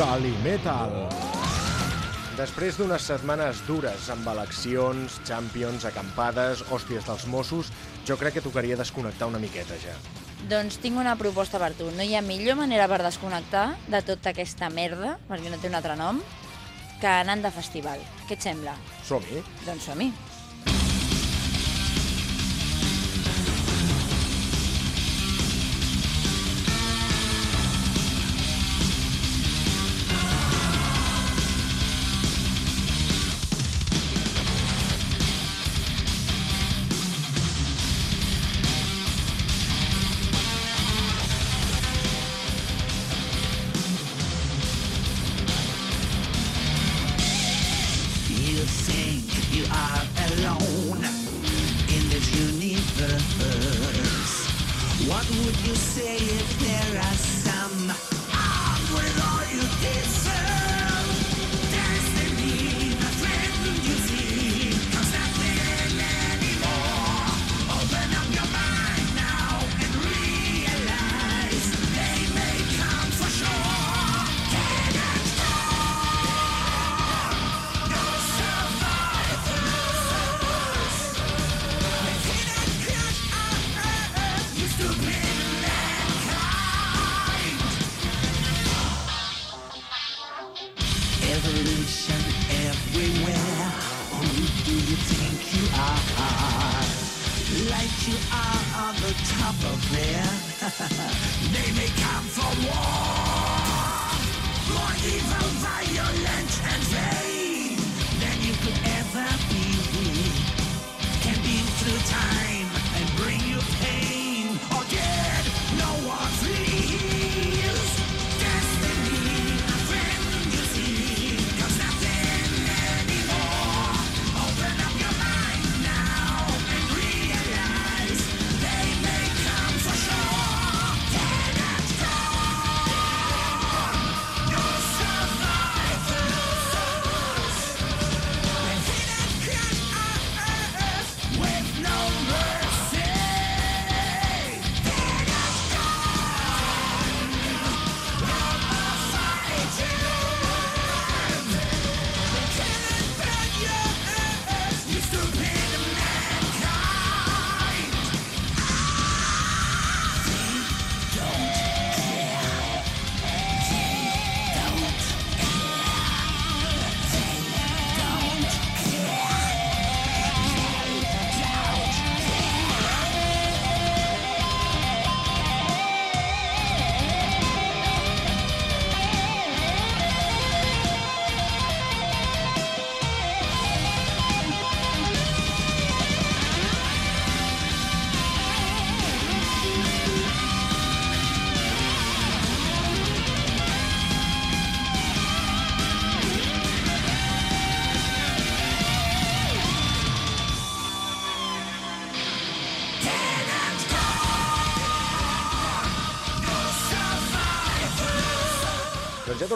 Calimetal. Després d'unes setmanes dures amb eleccions, champions, acampades, hòsties dels Mossos, jo crec que tocaria desconnectar una miqueta ja. Doncs tinc una proposta per tu. No hi ha millor manera per desconnectar de tota aquesta merda, perquè no té un altre nom, que anant de festival. Què et sembla? Som-hi. Doncs som-hi.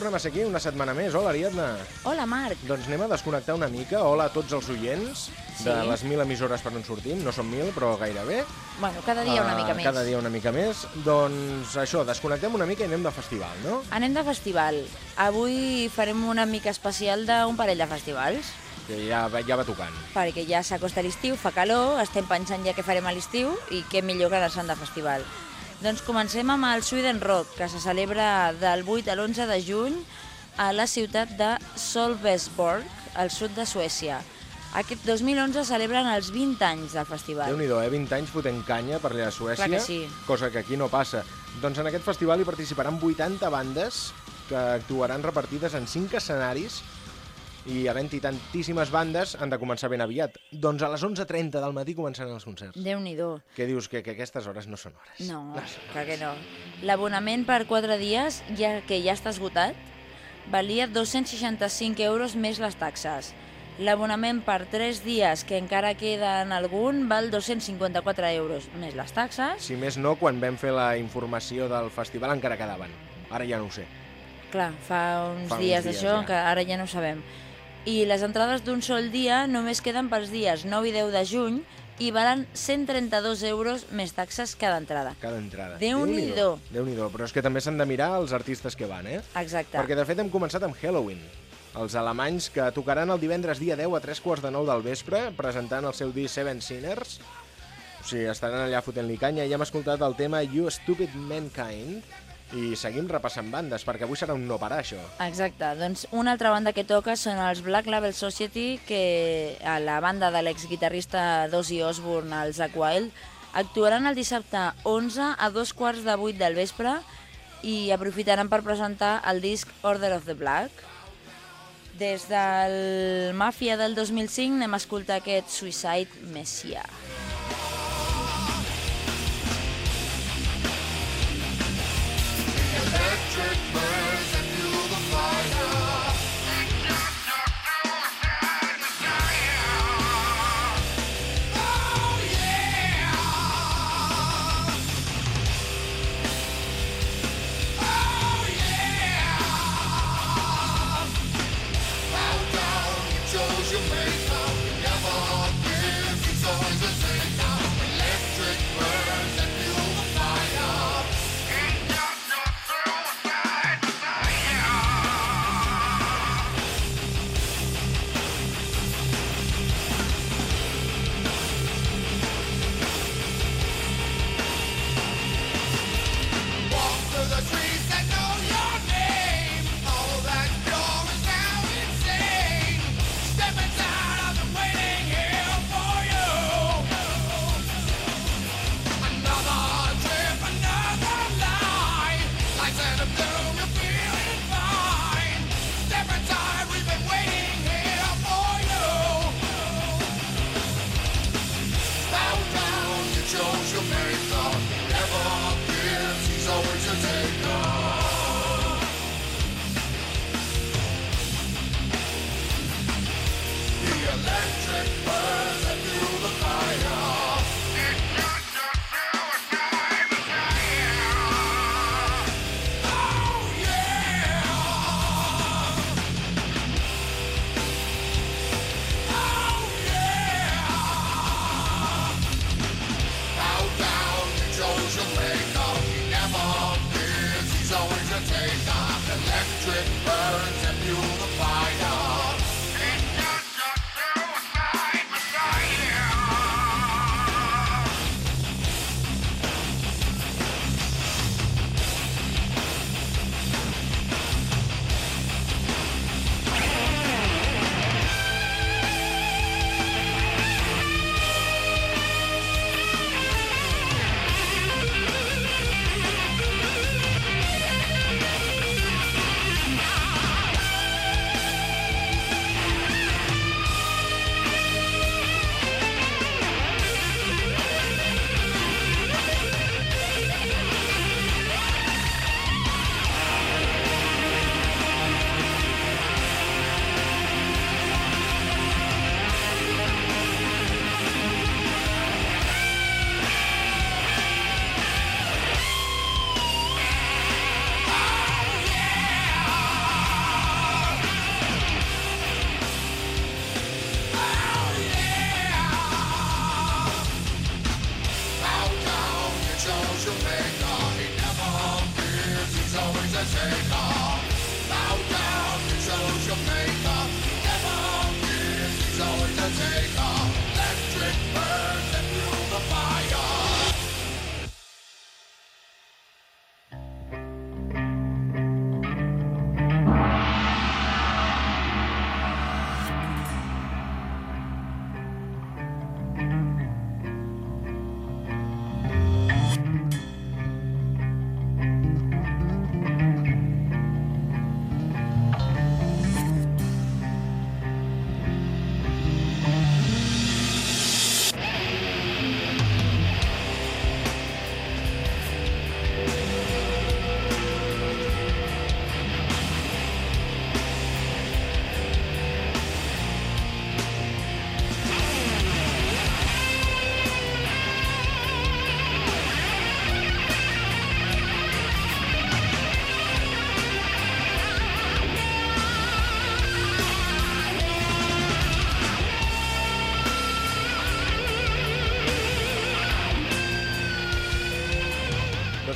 Tornem a ser aquí una setmana més. Hola, Ariadna. Hola, Marc. Doncs anem a desconnectar una mica. Hola a tots els oients de Sí. les mil emissores per on sortim. No són mil, però gairebé. Bueno, cada dia una Ah, mica més. Cada dia una mica més. Doncs això, desconnectem una mica i anem de festival, no? Anem de festival. Avui farem una mica especial d'un parell de festivals, Que ja, ja va tocant. perquè ja s'acosta l'estiu, fa calor, estem pensant ja què farem a l'estiu i què millor que anar-se'n de festival. Doncs comencem amb el Sweden Rock, que se celebra del 8 a l'11 de juny a la ciutat de Solvesborg, al sud de Suècia. Aquest 2011 celebren els 20 anys del festival. Déu-n'hi-do, eh? 20 anys fotent canya per allà a Suècia, Clar que sí. cosa que aquí no passa. Doncs en aquest festival hi participaran 80 bandes que actuaran repartides en 5 escenaris i havent-hi tantíssimes bandes han de començar ben aviat. Doncs a les 11.30 del matí començaran els concerts. Déu-n'hi-do. Què dius, que, que aquestes hores no són hores? No, clar que no. L'abonament per 4 dies, ja que ja està esgotat, valia 265 euros més les taxes. L'abonament per 3 dies, que encara queda en algun, val 254 euros més les taxes. Si més no, quan vam fer la informació del festival encara quedaven. Ara ja no ho sé. Clar, fa uns Fa dies, d'això, ja. que ara ja no ho sabem. I les entrades d'un sol dia només queden pels dies 9 i 10 de juny, i valen 132 euros més taxes cada entrada. Cada entrada. Déu-n'hi-do. Déu-n'hi-do, però és que també s'han de mirar els artistes que van, eh? Exacte. Perquè de fet hem començat amb Halloween. Els alemanys que tocaran el divendres dia 10 a 3 quarts de 9 del vespre, presentant el seu disc Seven Sinners. O sigui, estaran allà fotent-li canya i hem escoltat el tema You Stupid Mankind i seguim repassant bandes, perquè avui serà un no parar, això. Exacte, doncs una altra banda que toca són els Black Label Society, que a la banda de l'exguitarrista d'Ozzy Osbourne, el Zack Wild, actuaran el dissabte 11 a dos quarts de vuit del vespre i aprofitaran per presentar el disc Order of the Black. Des del Màfia del 2005 anem a escoltar aquest Suicide Messiah. should burn.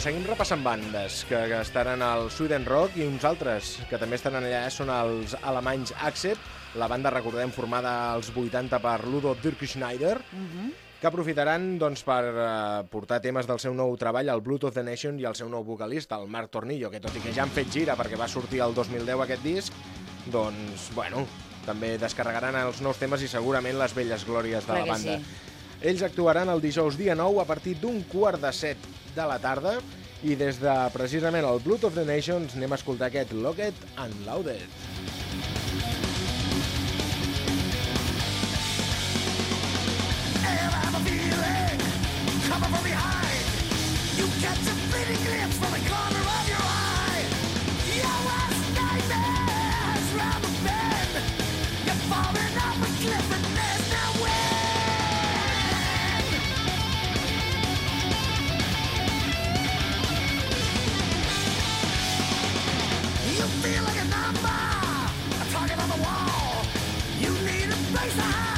Seguim repassant bandes que, que estaran al Sweden Rock i uns altres que també estaran allà són els alemanys Accept, la banda, recordem, formada als 80 per Ludo Dirkschneider, que aprofitaran doncs, per eh, portar temes del seu nou treball, el Blood of the Nation, i el seu nou vocalista, el Marc Tornillo, que tot i que ja han fet gira perquè va sortir el 2010 aquest disc, doncs, bueno, també descarregaran els nous temes i segurament les velles glòries de Clar la banda. sí. Ells actuaran el dijous dia 9 a partir d'un quart de set de la tarda i des de precisament el Blood of the Nations anem a escoltar aquest Locked and Loaded. fire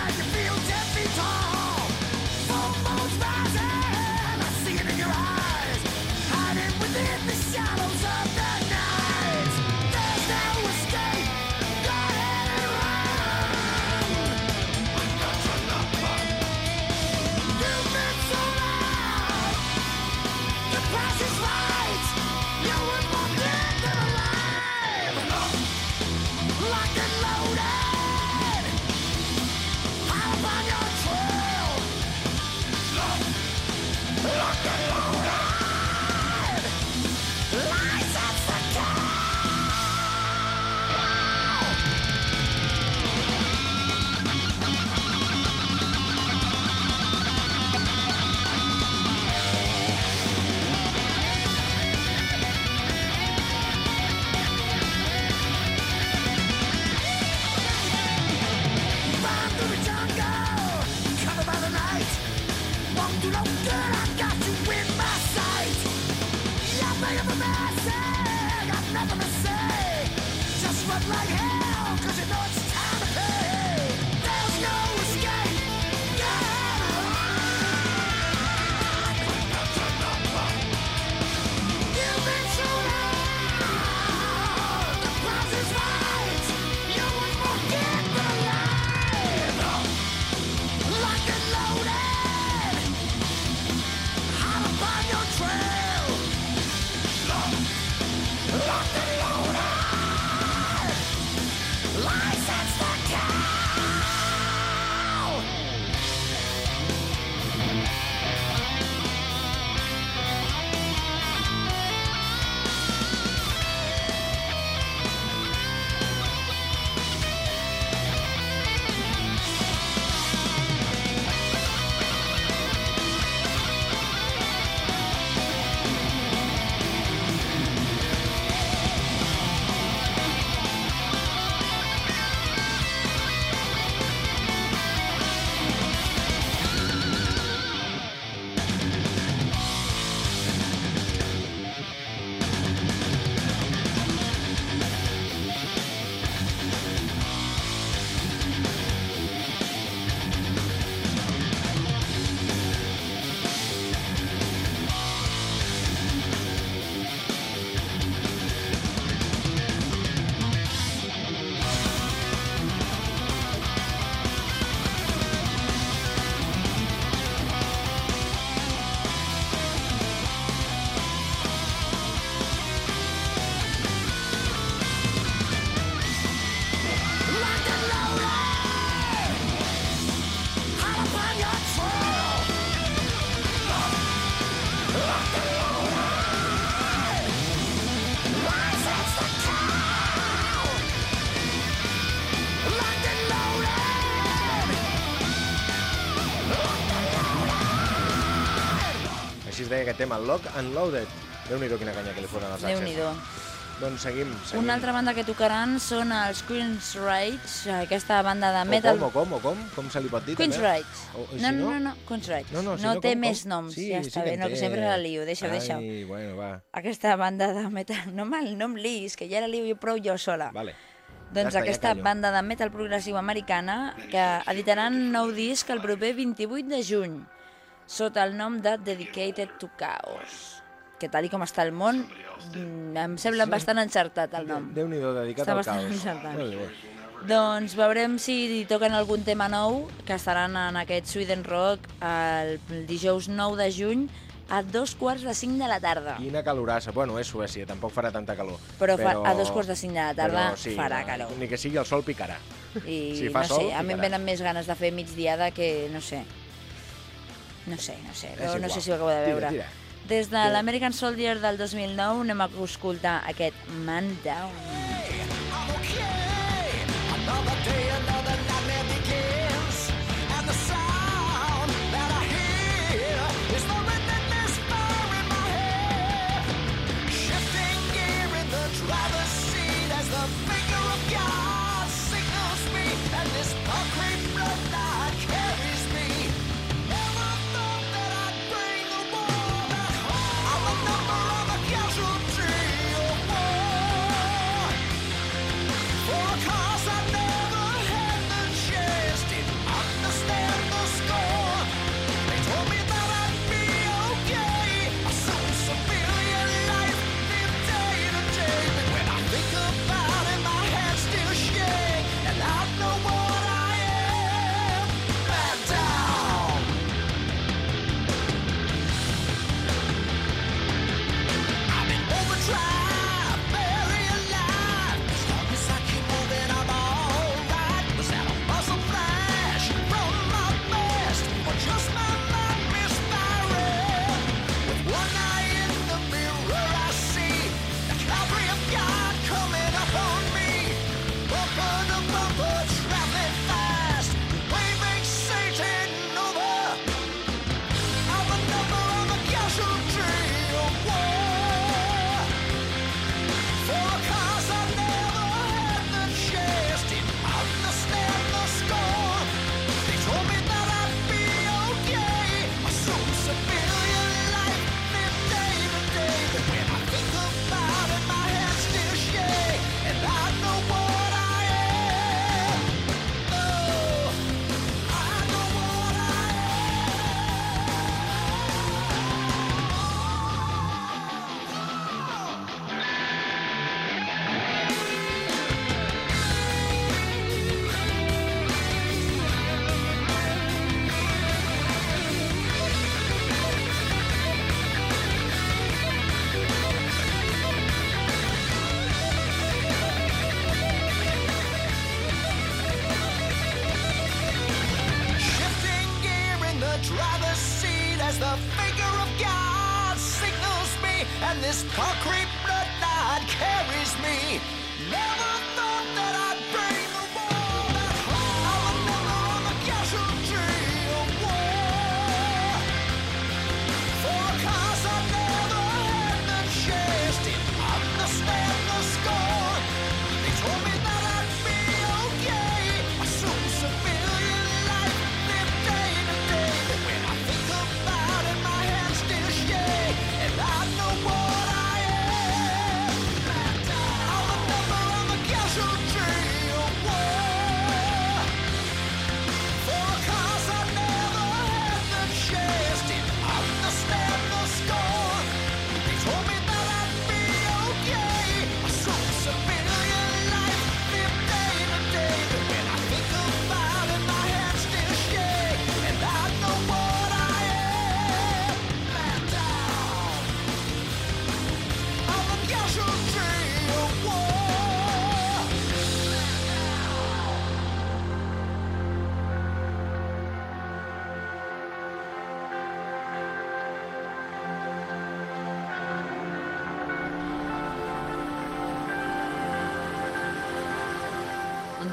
deia aquest tema, Lock and Loaded. Déu-n'hi-do quina canya que li foren els Access. Déu-n'hi-do. Doncs seguim, seguim. Una altra banda que tocaran són els Queen's Rights, aquesta banda de O metal... com, o com, o com? Com se li pot dir, Queen's? Rights. O- si no, no? no, no, Queen's Rights. No, no, si no no, té com, més noms, Sí, ja sí està que bé, no, que sempre la lio, deixa-ho, deixa-ho. Ai, bueno, va. Aquesta banda de metal... No me'l no em liis, que ja la lio jo prou jo sola. Vale. Doncs Ja està, ja aquesta callo. banda de metal progressiu americana que editaran nou disc el proper 28 de juny sota el nom de Dedicated to Chaos. que tal i com està el món, mm, em sembla bastant encertat el nom. Déu-n'hi-do, dedicat Està al caos. encertat. Doncs veurem si toquen algun tema nou, que estaran en aquest Sweden Rock el dijous 9 de juny a dos quarts de cinc de la tarda. Quina calorassa. Bueno, és Suècia, tampoc farà tanta calor. Però, fa, a dos quarts de cinc de la tarda però sí, farà calor. Ni que sigui el sol picarà. I Si fa no sol, sé, a mi em picarà. venen més ganes de fer migdiada que, no sé, no sé, no sé, És no, sé si ho acabo de Tira, veure. tira. Des de l'American Soldier del 2009 anem a escoltar aquest Man Down. I'm okay.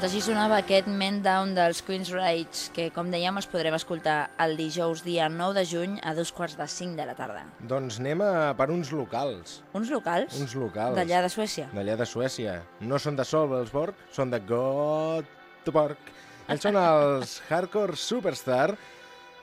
Així sonava aquest Man Down dels Queen's Rage, que com dèiem es podrem escoltar el dijous dia 9 de juny a dos quarts de 5 de la tarda. Doncs anem a per uns locals. Uns locals? Uns locals. D'allà de Suècia. D'allà de Suècia. No són de Solvelsborg, són de Göteborg. Ells són els Hardcore Superstar,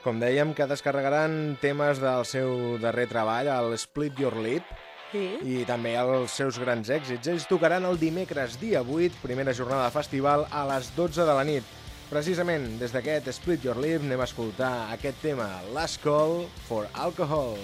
com dèiem, que descarregaran temes del seu darrer treball, el Split Your Lip, Sí. i també els seus grans èxits. Ells tocaran el dimecres, dia 8, primera jornada de festival, a les 12 de la nit. Precisament des d'aquest Split Your Lip anem a escoltar aquest tema, Last Call for Alcohol.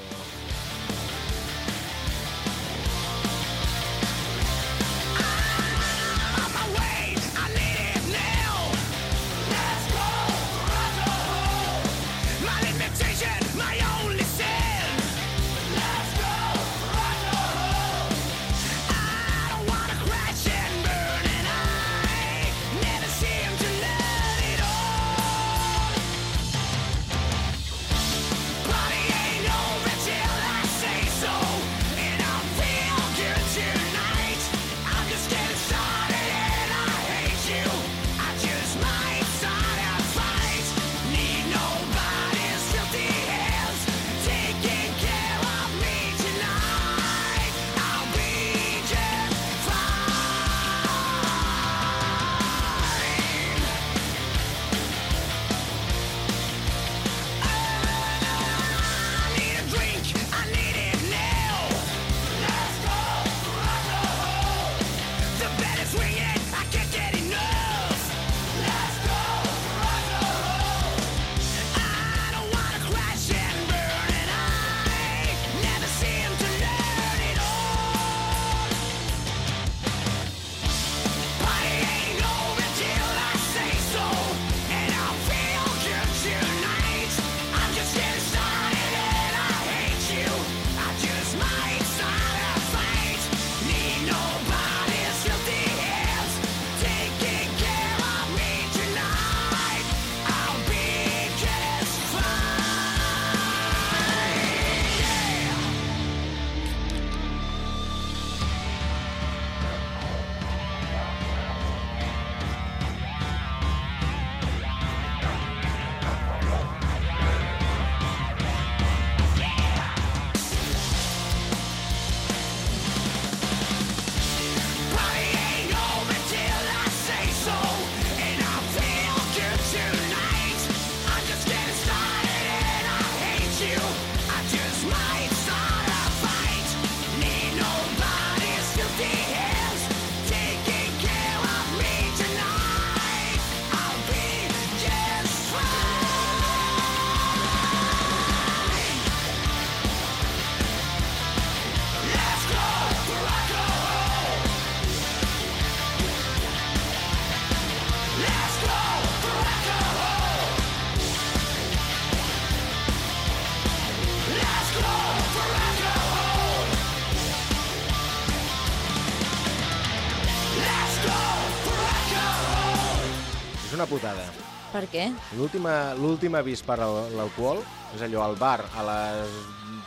Per què? L'última l'últim avís per al- l'alcohol és allò al bar a les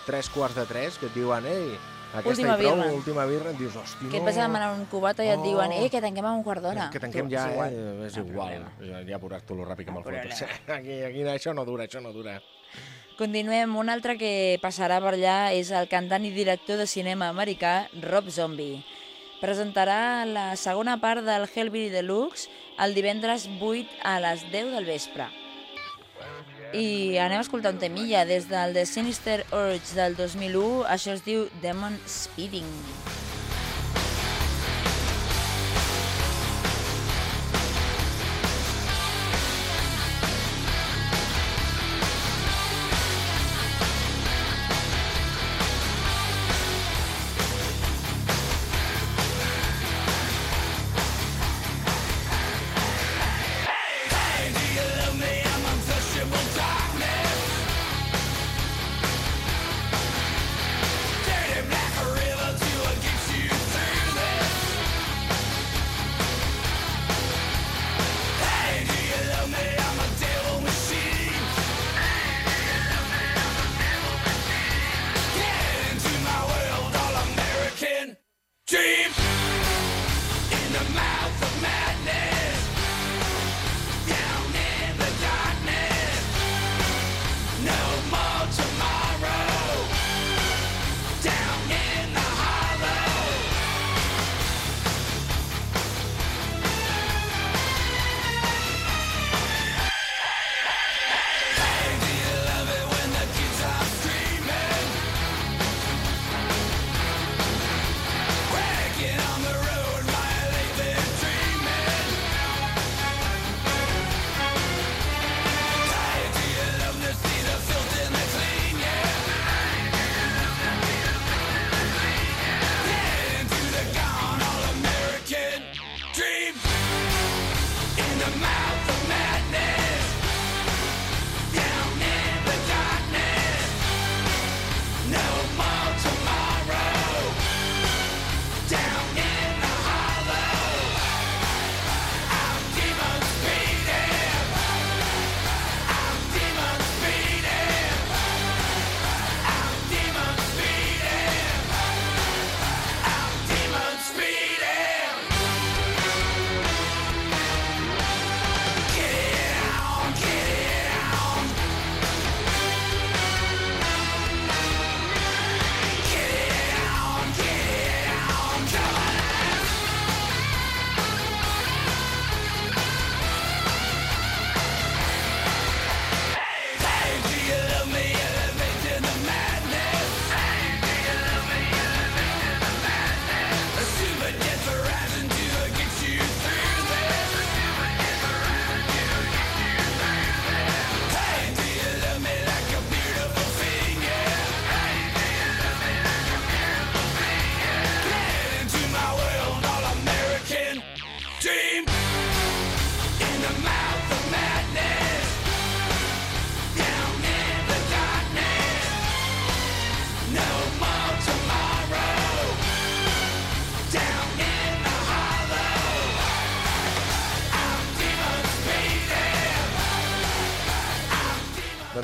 3 quarts de 3 que et diuen ei, aquesta Última hi prou, birra. última birra, et dius, hosti, Que et no... vas a demanar un cubata i et Oh. diuen eh, que tanquem a un quart d'hora. Que tanquem Tu, ja, és igual. eh? És No igual. Ja, ja veuràs tu lo ràpid que me'l No fotes. Aquí, aquí, això no dura, això no dura. Continuem. Un altre que passarà per allà és el cantant i director de cinema americà Rob Zombie. Presentarà la segona part del Hellbilly Deluxe el divendres 8 a les 10 del vespre. I anem a escoltar un temilla des del The Sinister Urge del 2001. Això es diu Demon Speeding. Dream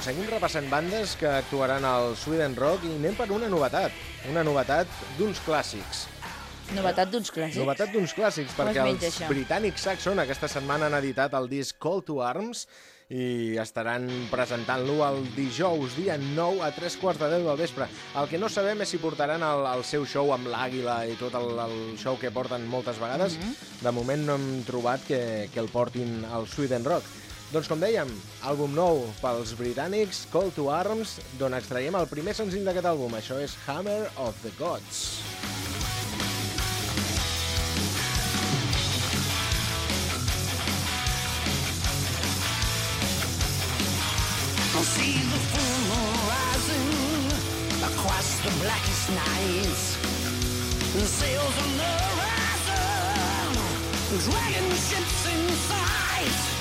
Doncs seguim repassant bandes que actuaran al Sweden Rock i anem per una novetat. Una novetat d'uns clàssics. Novetat d'uns clàssics. Novetat d'uns clàssics, Com es perquè menja, els això? britànics Saxon aquesta setmana han editat el disc Call to Arms i estaran presentant-lo el dijous, dia 9 a 3 quarts de 10 del vespre. El que no sabem és si portaran el, el seu show amb l'àguila i tot el, el show que porten moltes vegades. Mhm. De moment no hem trobat que, que el portin al Sweden Rock. Doncs com dèiem, àlbum nou pels britànics, Call to Arms, d'on extraiem el primer senzill d'aquest àlbum. Això és Hammer of the Gods. I'll see the full rising across the blackest nights. The sails on the horizon, dragging ships in sight.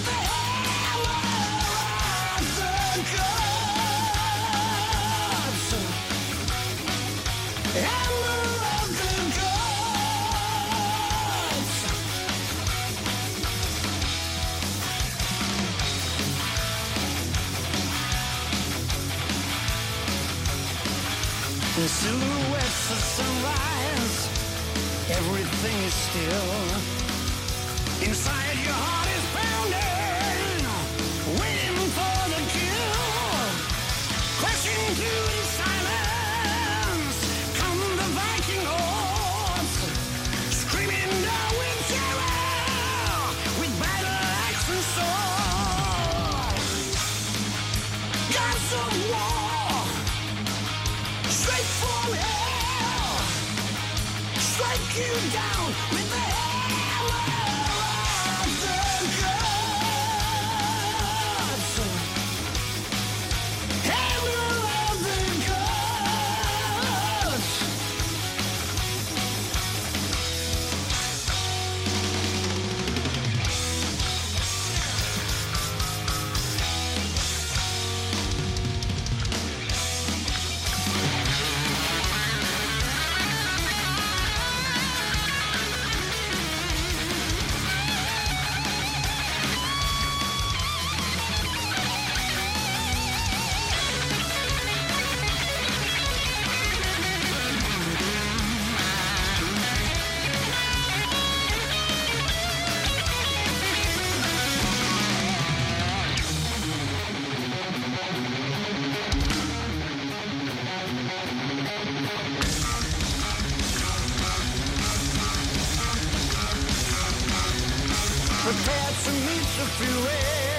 through it.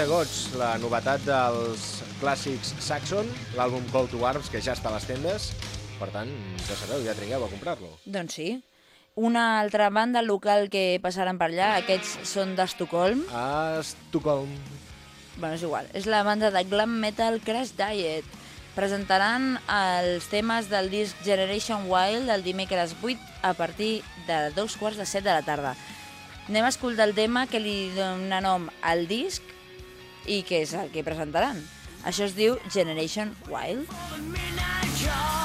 de Gots, la novetat dels clàssics Saxon, l'àlbum Call to Arms, que ja està a les tendes. Per tant, ja sabeu, ja trigueu a comprar-lo. Doncs sí. Una altra banda local que passaran per allà, aquests són d'Estocolm. A Estocolm. Bueno, és igual. És la banda de glam metal Crash Diet. Presentaran els temes del disc Generation Wild el dimecres 8 a partir de dos quarts de set de la tarda. Anem a escoltar el tema que li dona nom al disc i que és el que presentaran. Això es diu Generation Wild. Midnight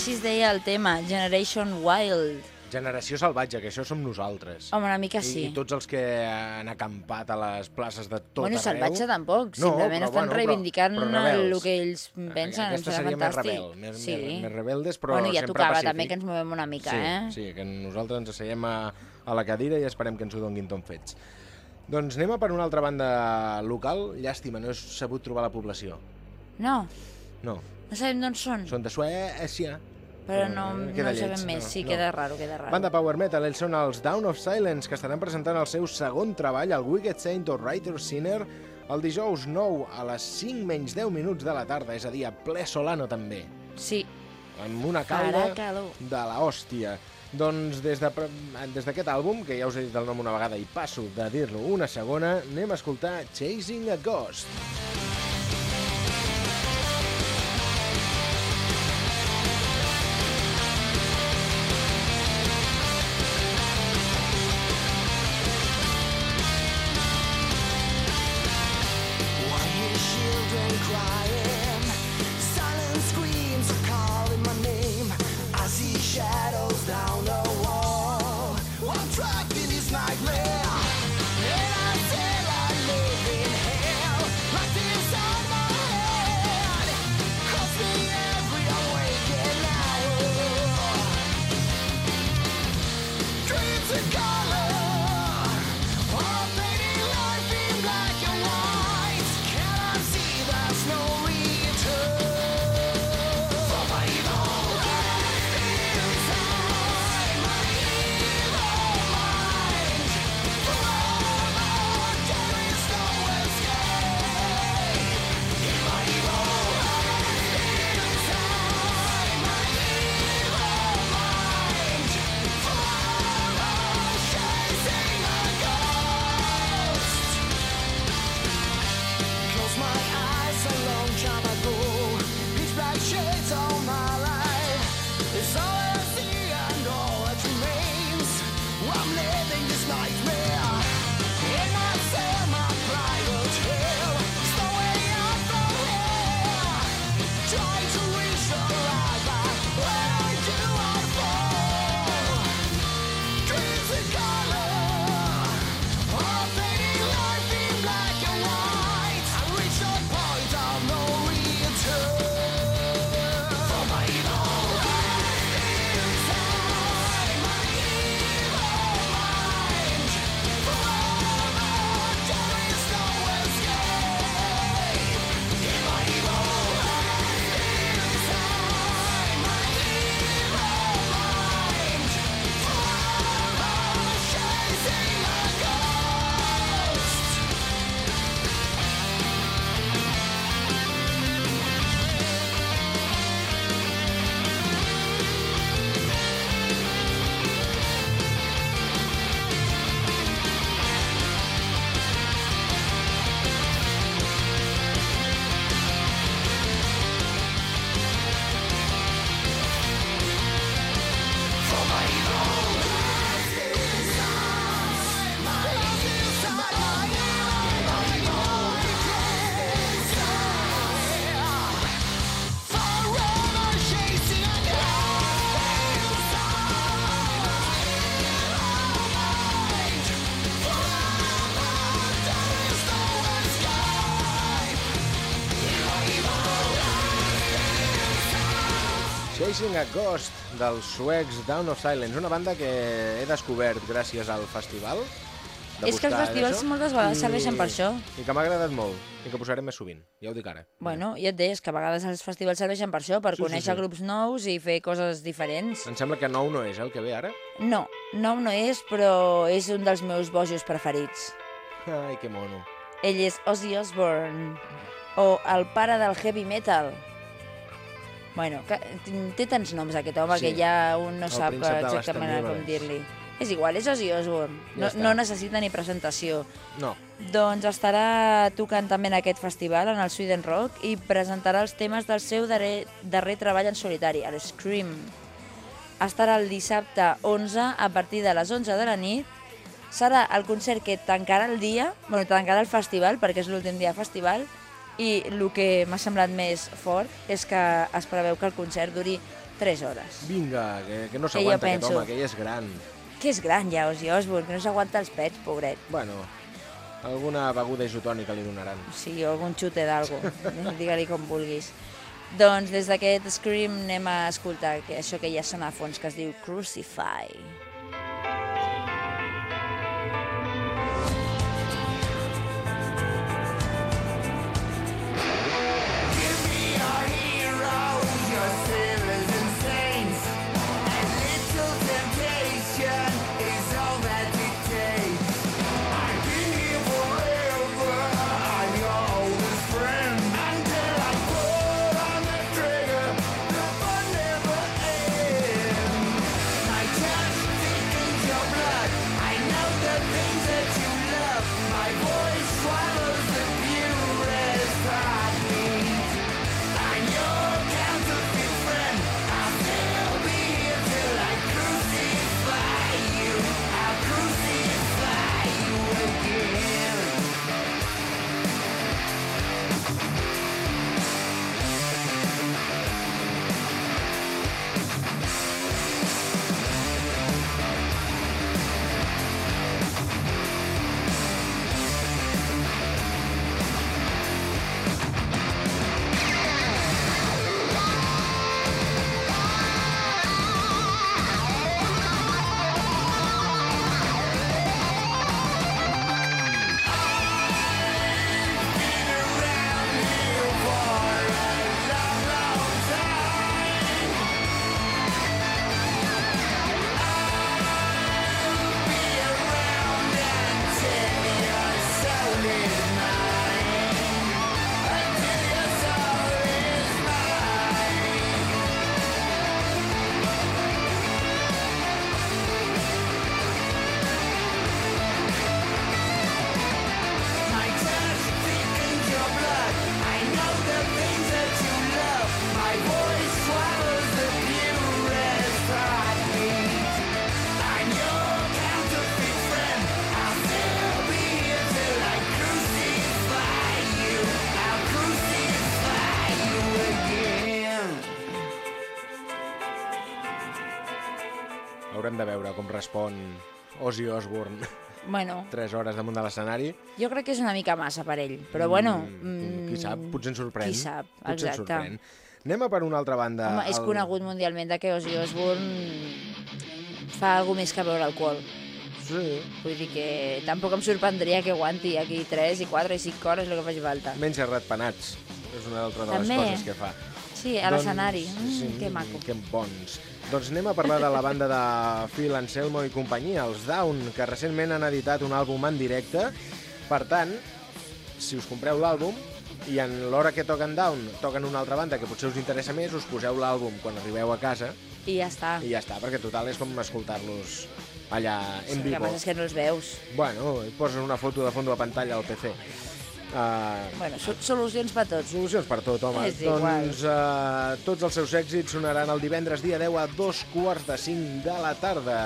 així es deia el tema, Generation Wild. Generació salvatge, que això som nosaltres. Home, una mica sí. I, I tots els que han acampat a les places de tot bueno, arreu... salvatge tampoc, No, simplement però estan bueno, però- reivindicant però el rebels. que ells pensen, Aquesta seria més fantàstic. rebel, més, sí. més, més rebeldes, però bueno, ja sempre tocava pacífic. també que ens movem una mica, sí, eh? Sí, que nosaltres ens asseiem a, a la cadira i esperem que ens ho donguin tot fets. Doncs anem a per una altra banda local. Llàstima, no he sabut trobar la població. No, No, no sabem d'on són, són de Suècia. però no, Eh, no ho sabem lleig, més. no, sí, no. queda raro, queda raro. Banda Power Metal, ells són els Down of Silence, que estaran presentant el seu segon treball, el Wicked Saint of Writer Sinner, el dijous 9 a les 5 menys 10 minuts de la tarda, és a dir, a ple Solano també, Sí, amb una calda de la hòstia. Doncs des de pre- des d'aquest àlbum, que ja us he dit el nom una vegada i passo de dir-lo una segona, anem a escoltar Chasing a Ghost. Why Chasing a Ghost dels suecs Down of Silence, una banda que he descobert gràcies al festival. És que els festivals moltes vegades serveixen per això. I que m'ha agradat molt, i que posarem més sovint, ja ho dic ara. Bueno, ja et deies que a vegades els festivals serveixen per això, per Sí, sí, conèixer sí. grups nous i fer coses diferents. Em sembla que nou no és eh, el que ve ara. No, nom no és, però és un dels meus bojos preferits. Ai, que mono. Ell és Ozzy Osbourne, o el pare del heavy metal. Bueno, que, té tants noms aquest home Sí. que ja un no El sap exactament com dir-li. És igual, és Ozzy Osbourne. Ja No, està. no necessita ni presentació. No, Doncs estarà tocant també en aquest festival, en el Sweden Rock, i presentarà els temes del seu darrer, darrer treball en solitari, el Scream. Estarà el dissabte 11 a partir de les 11 de la nit. Serà el concert que tancarà el dia, bueno, tancarà el festival, perquè és l'últim dia festival, i el que m'ha semblat més fort és que es preveu que el concert duri 3 hores. Vinga, que, que no s'aguanta aquest penso. home, que ja és gran. Que és gran ja, Ozzy Osbourne, que no s'aguanta els pets, pobret. Bueno, alguna beguda isotònica li donaran. Sí, o algun xute d'algo, digue-li com vulguis. Doncs des d'aquest Scream anem a escoltar que això que ja sona a fons, que es diu Crucify. Haurem veure com respon Ozzy Osbourne Bueno, 3 hores damunt de l'escenari. jo crec que és una mica massa per ell, però bueno... Mm, qui sap, potser ens sorprèn. Qui sap, potser ens exacte. sorprèn. Anem a per una altra banda. Home, és El- conegut mundialment que Ozzy Osbourne fa alguna més que beure alcohol. Sí, Vull dir que tampoc em sorprendria que aguanti aquí 3 i 4 i 5 hores el que faci falta. menja ratpenats. És una altra de les També. coses que fa. Sí, a l'escenari. Mm, sí, que maco. Que bons. Doncs anem a parlar de la banda de Phil Anselmo i companyia, els Down, que recentment han editat un àlbum en directe. Per tant, si us compreu l'àlbum i en l'hora que toquen Down toquen una altra banda que potser us interessa més, us poseu l'àlbum quan arribeu a casa I ja està. i ja està, perquè total és com escoltar-los allà en el que vivo. passa és que no els veus. Bueno, et poses una foto de fons de pantalla al PC. Uh, Bueno, so solucions per tots. Solucions per tot, home. És igual. doncs uh, tots els seus èxits sonaran el divendres dia 10 a dos quarts de 5 de la tarda.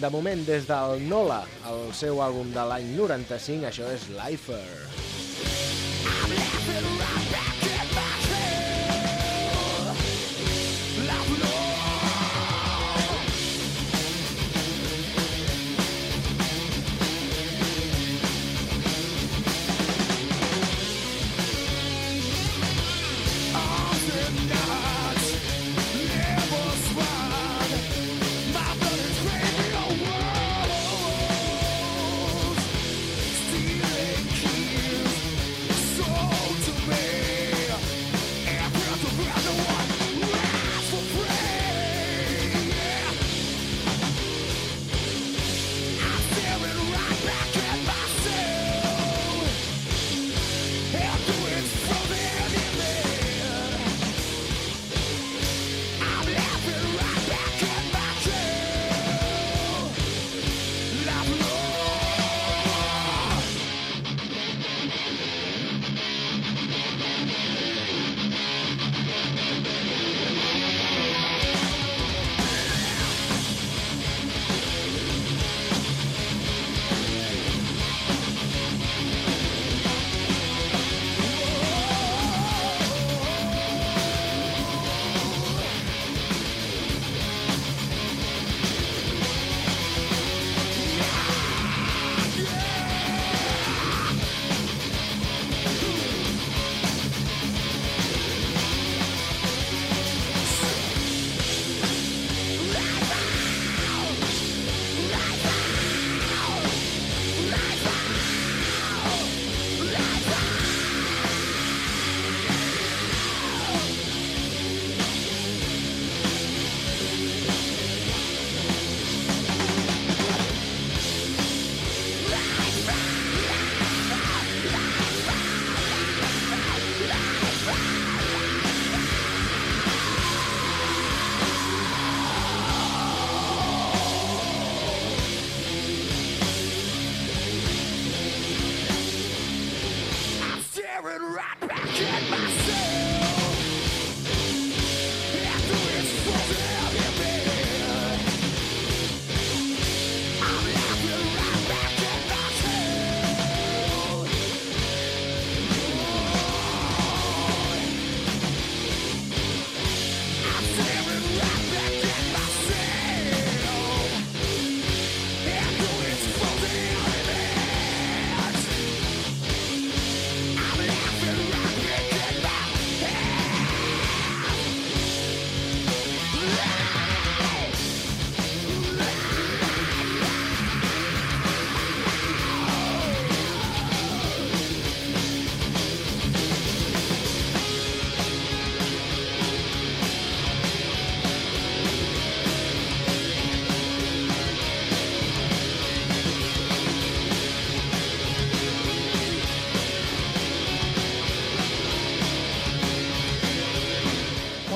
De moment, des del Nola, el seu àlbum de l'any 95, això és Lifer. Stealing,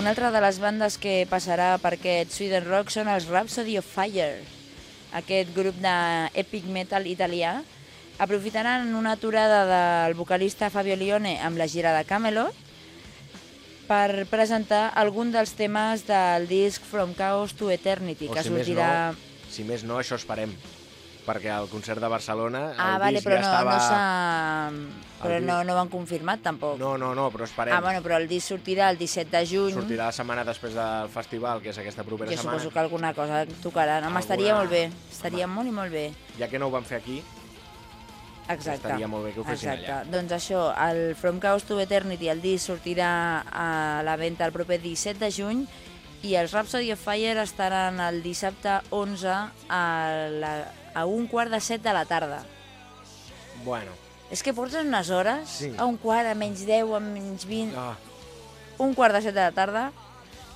una altra de les bandes que passarà per aquest Sweden Rock són els Rhapsody of Fire, aquest grup d'epic metal italià. Aprofitaran una aturada del vocalista Fabio Lione amb la gira de Camelot per presentar algun dels temes del disc From Chaos to Eternity, O que si més sortirà... no, si més no, això esperem. Perquè al concert de Barcelona Ah, el vale, disc però ja no, estava... no. Però disc- no, no ho han confirmat, tampoc. No, no, no, però esperem. ah, bueno, però el disc sortirà el 17 de juny. Sortirà la setmana després del festival, que és aquesta propera Jo setmana. suposo que alguna cosa tocaran. Home, Alguna- estaria molt bé. Estaria molt i molt bé. Ja que no ho van fer aquí, Exacte. Estaria molt bé que ho fessin Exacte. allà. Doncs això, el From Chaos to Eternity, el disc sortirà a la venda el proper 17 de juny i els Rhapsody of Fire estaran el dissabte 11 a, la, a un quart de set de la tarda. bueno... És que porten unes hores, Sí. a un quart, a menys 10, a menys 20, Ah, un quart de set de la tarda,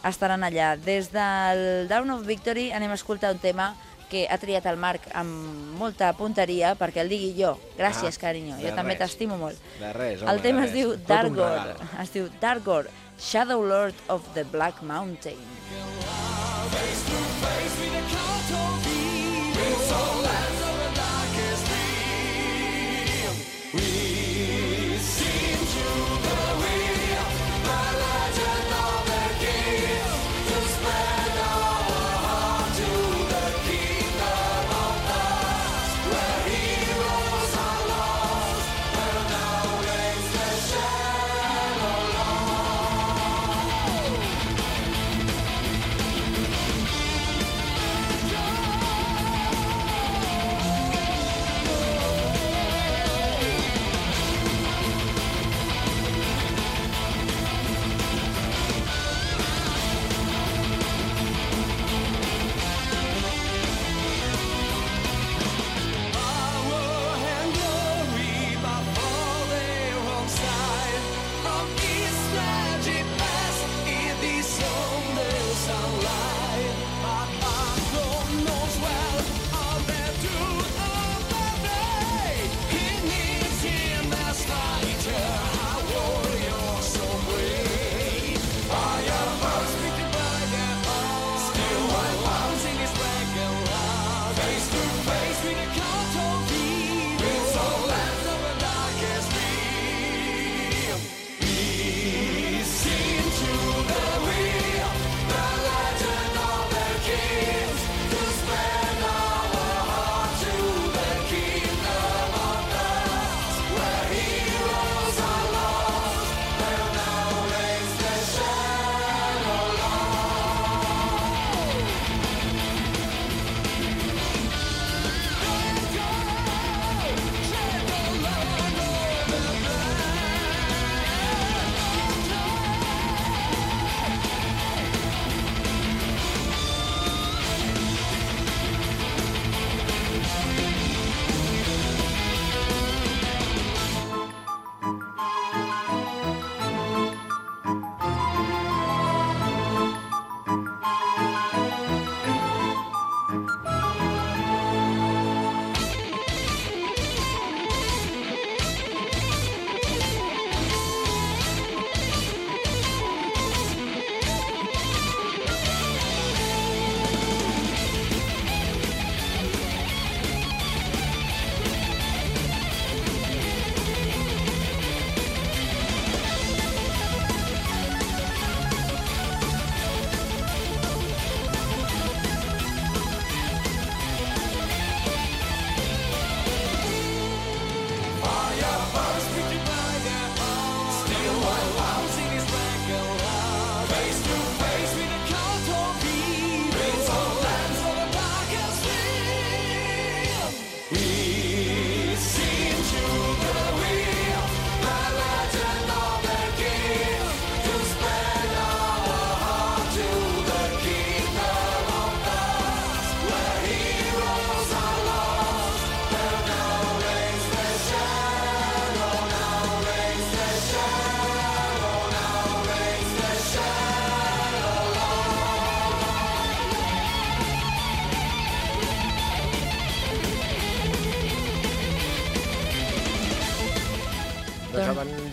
estaran allà. Des del Down of Victory anem a escoltar un tema que ha triat el Marc amb molta punteria perquè el digui jo. Gràcies, Ah, carinyo. Jo també t'estimo molt. de res, home, el tema de es diu Dargor. Es diu Dargor, Shadow Lord of the Black Mountain. Doncs abans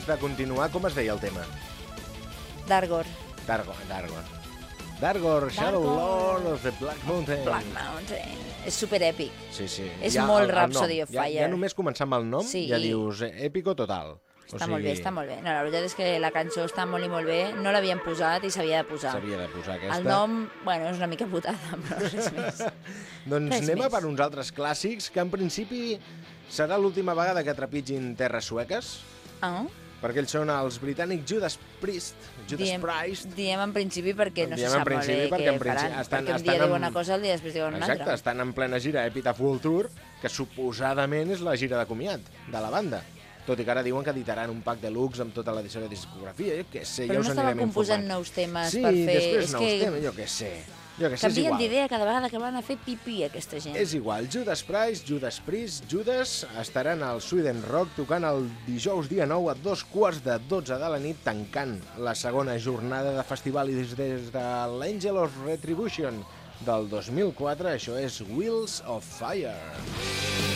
de continuar, com es deia el tema? Dargor. Dargon, Dargon. Dargor, Shadow Dargor. Lord of the Black Mountain. Black Mountain. És super èpic. Sí, sí. És molt el- el Rhapsody nom. of ja, Fire. Ja només començar amb el nom, Sí. ja dius eh, èpico total. Està molt bé, està molt bé. No, la veritat és que la cançó està molt i molt bé. No l'havien posat i s'havia de posar. S'havia de posar aquesta. El nom, bueno, és una mica putada, però res més. Doncs Res anem a més. per uns altres clàssics que en principi serà l'última vegada que trepitgin terres sueques, Ah, perquè ells són els britànics Judas Priest, Judas diem, Priest. diem en principi perquè no Diem se sap molt bé perquè què faran. estan- perquè un estan dia diuen una cosa, el dia després diuen una Exacte, altra. estan en plena gira Epitaph World Tour, que suposadament és la gira de comiat de la banda. Tot i que ara diuen que editaran un pack de looks amb tota la discografia, jo què sé, Però ja no us estaven anirem composant informant. nous temes sí, per fer... després és nous que temes, jo què sé. Jo què sé, és canvien igual. d'idea cada vegada que van a fer pipí, aquesta gent. És igual, Judas Priest, Judas Priest, Judas estaran al Sweden Rock tocant el dijous dia 9 a dos quarts de 12 de la nit tancant la segona jornada de festival i des, des de l'Angel of Retribution del 2004, això és Wheels of Fire. Too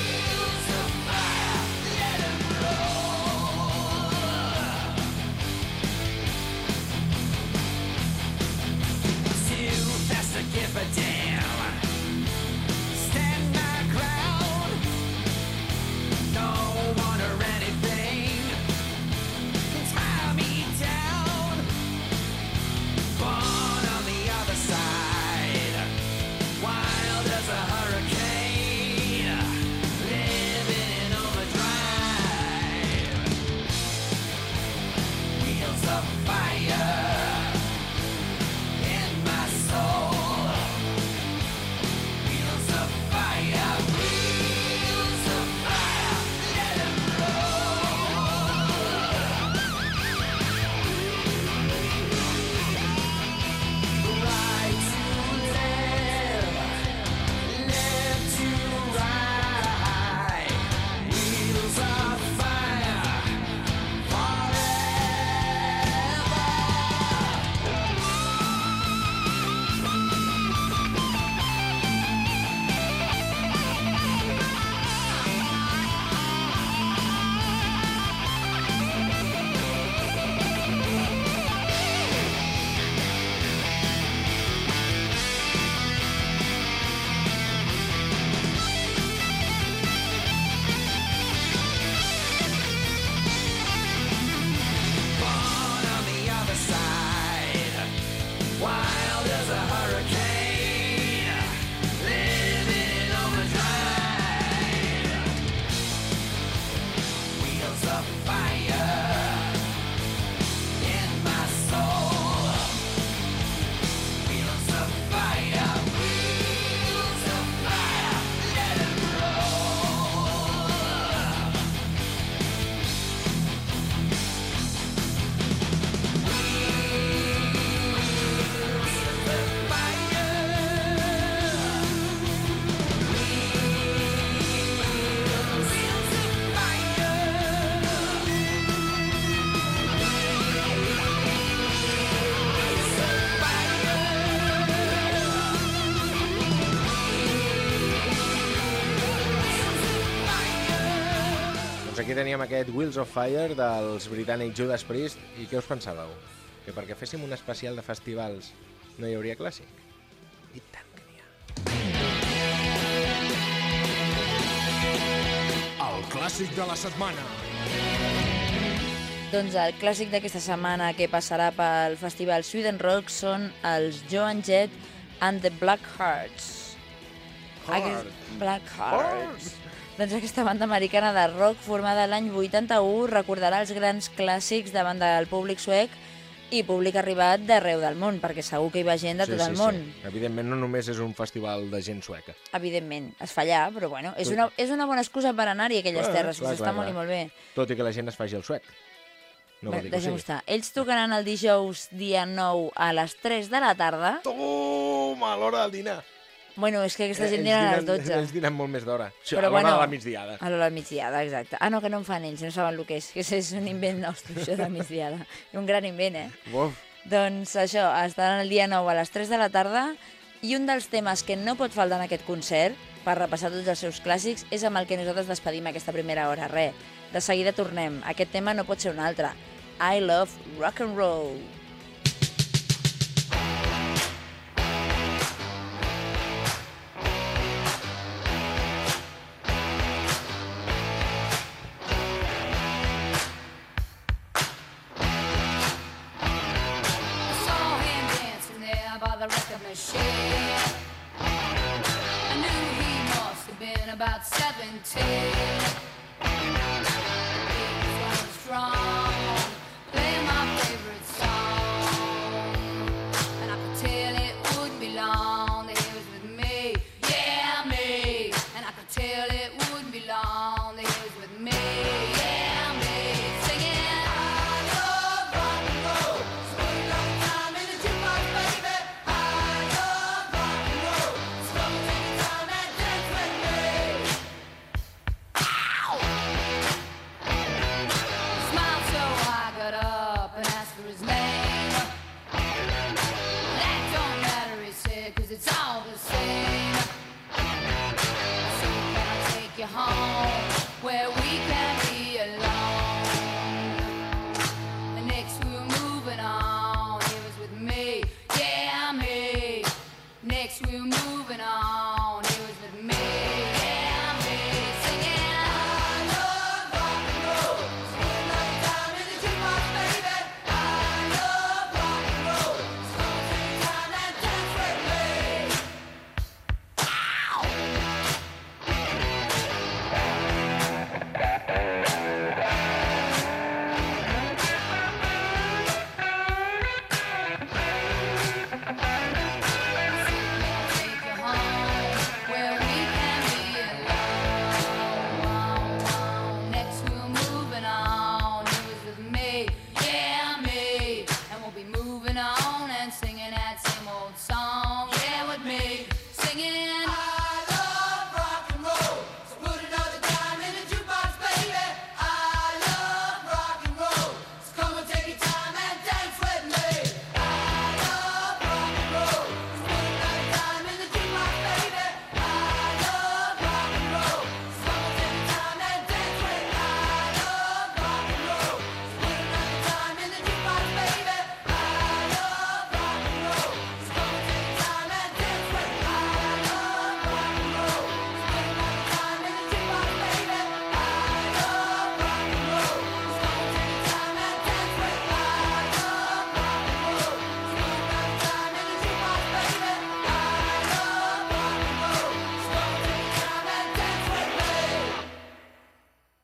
teníem aquest Wheels of Fire dels britànics Judas Priest i què us pensàveu? Que perquè féssim un especial de festivals no hi hauria clàssic? I tant que n'hi ha. El clàssic de la setmana. Doncs el clàssic d'aquesta setmana que passarà pel Festival Sweden Rock són els Joan Jett and the Black Hearts. Heart. Black Hearts. Doncs aquesta banda americana de rock formada l'any 81 recordarà els grans clàssics davant del públic suec i públic arribat d'arreu del món, perquè segur que hi va gent de tot el món. Evidentment no només és un festival de gent sueca. Evidentment, es fa allà, però bueno, és una, és una bona excusa per anar-hi a aquelles Clar, terres, clar, que està clar, molt i clar. molt bé. Tot i que la gent es faci el suec. No Deixem-ho sigui. estar. Ells tocaran el dijous dia 9 a les 3 de la tarda. Toma, l'hora del dinar. Bueno, és que aquesta Eh, gent ells diran a les dinen- 12. Ells dinen molt més d'hora. Sí, Però a l'hora bueno, de la migdiada. A l'hora de migdiada, exacte. Ah, no, que no en fan ells, no saben el que és. Que és un invent nostre, això de migdiada. Un gran invent, eh? Uf, Doncs això, estaran el dia 9 a les 3 de la tarda i un dels temes que no pot faltar en aquest concert, per repassar tots els seus clàssics, és amb el que nosaltres despedim aquesta primera hora. Re, de seguida tornem. Aquest tema no pot ser un altre. I love rock and roll.